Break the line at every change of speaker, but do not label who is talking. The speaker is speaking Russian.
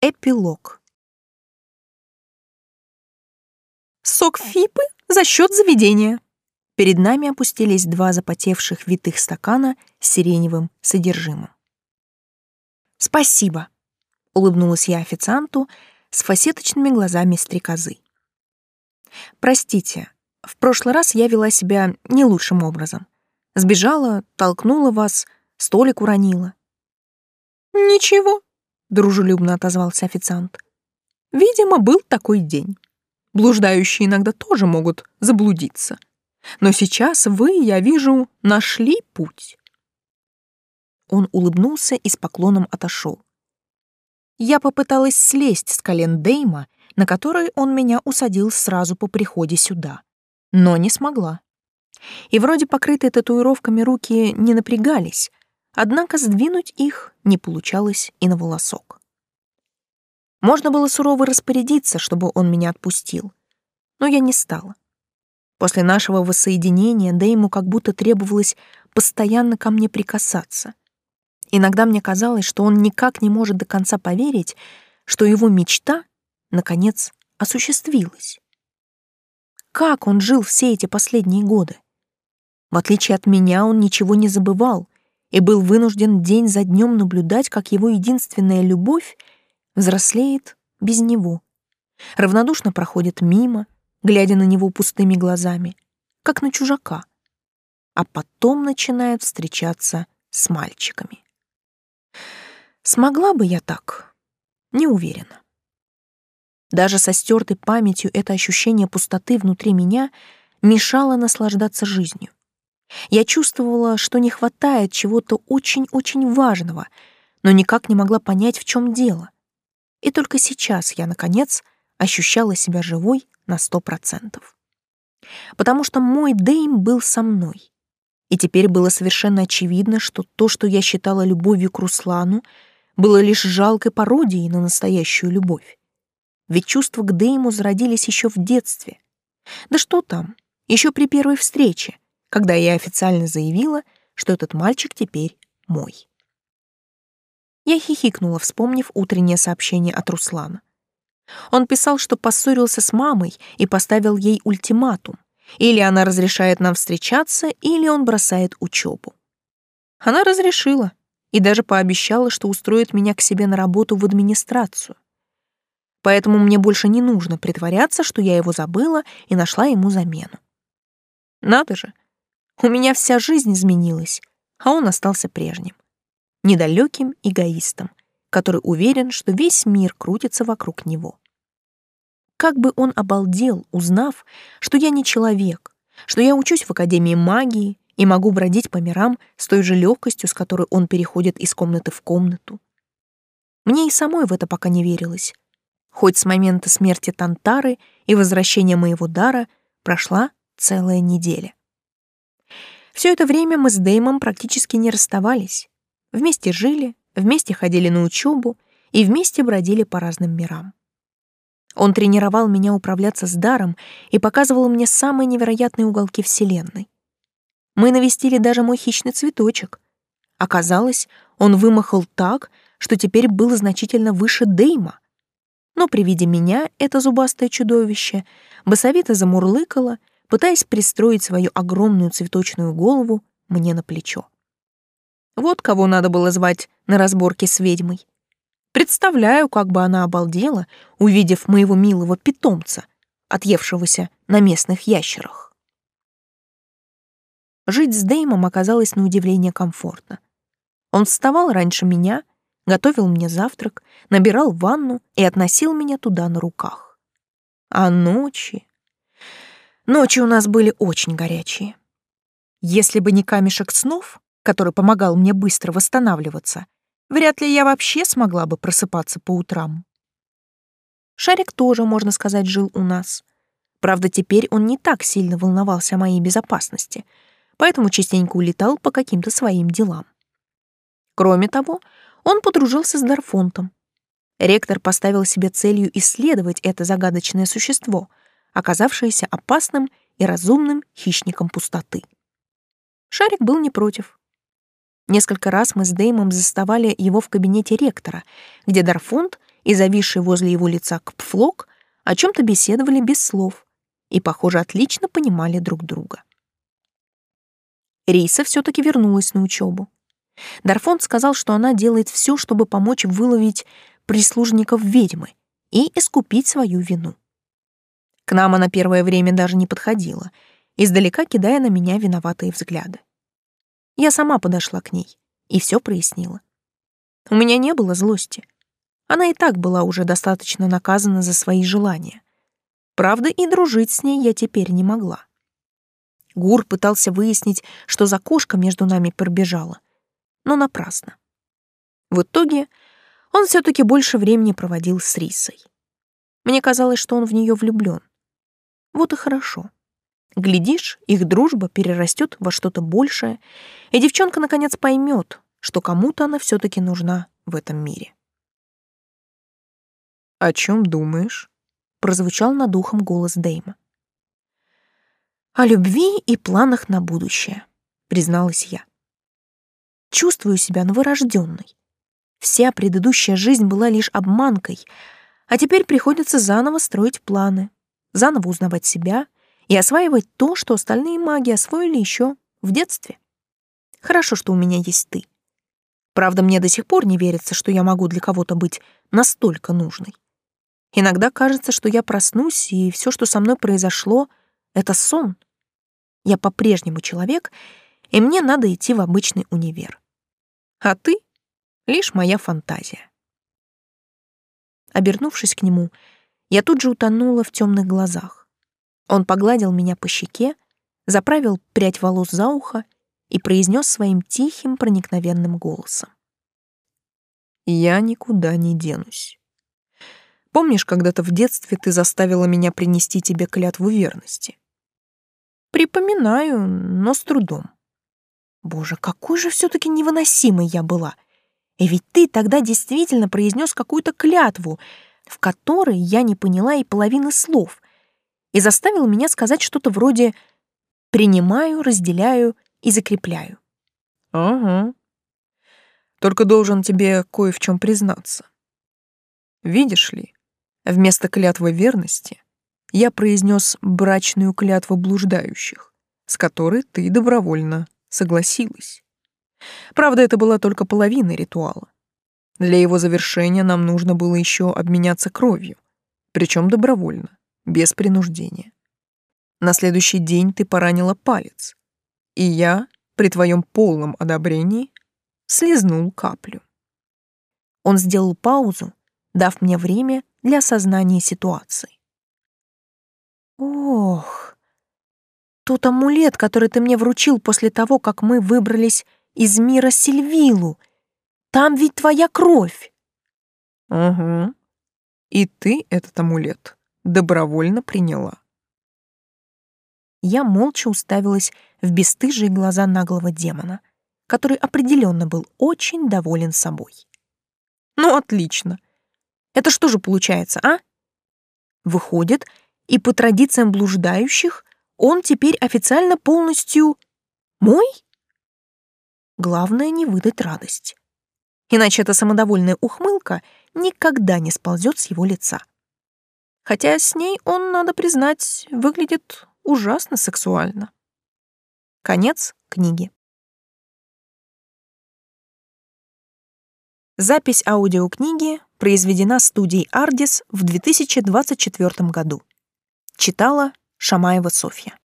Эпилог. Сок фипы за счет заведения. Перед нами опустились два запотевших витых стакана с сиреневым содержимым. «Спасибо», — улыбнулась я официанту с фасеточными глазами стрекозы. «Простите, в прошлый раз я вела себя не лучшим образом. Сбежала, толкнула вас, столик уронила». «Ничего», — дружелюбно отозвался официант. «Видимо, был такой день. Блуждающие иногда тоже могут заблудиться. Но сейчас вы, я вижу, нашли путь». Он улыбнулся и с поклоном отошел. Я попыталась слезть с колен Дейма, на который он меня усадил сразу по приходе сюда, но не смогла. И вроде покрытые татуировками руки не напрягались, однако сдвинуть их не получалось и на волосок. Можно было сурово распорядиться, чтобы он меня отпустил, но я не стала. После нашего воссоединения Дэйму как будто требовалось постоянно ко мне прикасаться. Иногда мне казалось, что он никак не может до конца поверить, что его мечта, наконец, осуществилась. Как он жил все эти последние годы? В отличие от меня, он ничего не забывал и был вынужден день за днем наблюдать, как его единственная любовь взрослеет без него. Равнодушно проходит мимо, глядя на него пустыми глазами, как на чужака, а потом начинает встречаться с мальчиками. Смогла бы я так? Не уверена. Даже со стертой памятью это ощущение пустоты внутри меня мешало наслаждаться жизнью. Я чувствовала, что не хватает чего-то очень-очень важного, но никак не могла понять, в чем дело. И только сейчас я, наконец, ощущала себя живой на сто процентов. Потому что мой Дэйм был со мной. И теперь было совершенно очевидно, что то, что я считала любовью к Руслану, было лишь жалкой пародией на настоящую любовь. Ведь чувства к Дэйму зародились еще в детстве. Да что там, еще при первой встрече — когда я официально заявила, что этот мальчик теперь мой. Я хихикнула, вспомнив утреннее сообщение от Руслана. Он писал, что поссорился с мамой и поставил ей ультиматум. Или она разрешает нам встречаться, или он бросает учебу. Она разрешила и даже пообещала, что устроит меня к себе на работу в администрацию. Поэтому мне больше не нужно притворяться, что я его забыла и нашла ему замену. Надо же, у меня вся жизнь изменилась, а он остался прежним. Недалеким эгоистом, который уверен, что весь мир крутится вокруг него. Как бы он обалдел, узнав, что я не человек, что я учусь в Академии магии и могу бродить по мирам с той же легкостью, с которой он переходит из комнаты в комнату. Мне и самой в это пока не верилось. Хоть с момента смерти Тантары и возвращения моего дара прошла целая неделя. Все это время мы с Дэймом практически не расставались. Вместе жили, вместе ходили на учебу и вместе бродили по разным мирам. Он тренировал меня управляться с даром и показывал мне самые невероятные уголки Вселенной. Мы навестили даже мой хищный цветочек. Оказалось, он вымахал так, что теперь был значительно выше Дейма. Но при виде меня это зубастое чудовище басовито замурлыкало пытаясь пристроить свою огромную цветочную голову мне на плечо. Вот кого надо было звать на разборке с ведьмой. Представляю, как бы она обалдела, увидев моего милого питомца, отъевшегося на местных ящерах. Жить с Деймом оказалось на удивление комфортно. Он вставал раньше меня, готовил мне завтрак, набирал ванну и относил меня туда на руках. А ночи... Ночи у нас были очень горячие. Если бы не камешек снов, который помогал мне быстро восстанавливаться, вряд ли я вообще смогла бы просыпаться по утрам. Шарик тоже, можно сказать, жил у нас. Правда, теперь он не так сильно волновался о моей безопасности, поэтому частенько улетал по каким-то своим делам. Кроме того, он подружился с Дарфонтом. Ректор поставил себе целью исследовать это загадочное существо — оказавшееся опасным и разумным хищником пустоты. Шарик был не против. Несколько раз мы с Деймом заставали его в кабинете ректора, где Дарфонд и зависший возле его лица Кпфлок о чем-то беседовали без слов и, похоже, отлично понимали друг друга. Риса все-таки вернулась на учебу. Дарфонд сказал, что она делает все, чтобы помочь выловить прислужников ведьмы и искупить свою вину. К нам она первое время даже не подходила, издалека кидая на меня виноватые взгляды. Я сама подошла к ней и все прояснила. У меня не было злости. Она и так была уже достаточно наказана за свои желания. Правда, и дружить с ней я теперь не могла. Гур пытался выяснить, что за кошка между нами пробежала, но напрасно. В итоге он все таки больше времени проводил с Рисой. Мне казалось, что он в нее влюблен. Вот и хорошо. Глядишь, их дружба перерастет во что-то большее, и девчонка наконец поймет, что кому-то она все таки нужна в этом мире. «О чем думаешь?» — прозвучал над ухом голос Дейма. «О любви и планах на будущее», — призналась я. «Чувствую себя новорожденной. Вся предыдущая жизнь была лишь обманкой, а теперь приходится заново строить планы, заново узнавать себя и осваивать то, что остальные маги освоили еще в детстве. Хорошо, что у меня есть ты. Правда, мне до сих пор не верится, что я могу для кого-то быть настолько нужной. Иногда кажется, что я проснусь, и все, что со мной произошло, — это сон. Я по-прежнему человек, и мне надо идти в обычный универ. А ты — лишь моя фантазия. Обернувшись к нему, я тут же утонула в темных глазах. Он погладил меня по щеке, заправил прядь волос за ухо и произнес своим тихим проникновенным голосом. «Я никуда не денусь. Помнишь, когда-то в детстве ты заставила меня принести тебе клятву верности?» «Припоминаю, но с трудом. Боже, какой же все таки невыносимой я была!» И ведь ты тогда действительно произнес какую-то клятву, в которой я не поняла и половины слов, и заставил меня сказать что-то вроде «принимаю, разделяю и закрепляю». Ага. Только должен тебе кое в чем признаться. Видишь ли, вместо клятвы верности я произнес брачную клятву блуждающих, с которой ты добровольно согласилась. Правда, это была только половина ритуала. Для его завершения нам нужно было еще обменяться кровью, причем добровольно, без принуждения. На следующий день ты поранила палец, и я, при твоем полном одобрении, слезнул каплю. Он сделал паузу, дав мне время для осознания ситуации. Ох, тот амулет, который ты мне вручил после того, как мы выбрались из мира Сильвилу. Там ведь твоя кровь. Угу. И ты этот амулет добровольно приняла. Я молча уставилась в бесстыжие глаза наглого демона, который определенно был очень доволен собой. Ну, отлично. Это что же получается, а? Выходит, и по традициям блуждающих он теперь официально полностью мой? Главное не выдать радость. Иначе эта самодовольная ухмылка никогда не сползет с его лица. Хотя с ней он, надо признать, выглядит ужасно сексуально. Конец книги. Запись аудиокниги произведена студией «Ардис» в 2024 году. Читала Шамаева Софья.